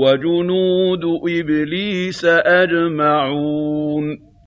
وَجُنُودُ إِبْلِيسَ أَجْمَعُونَ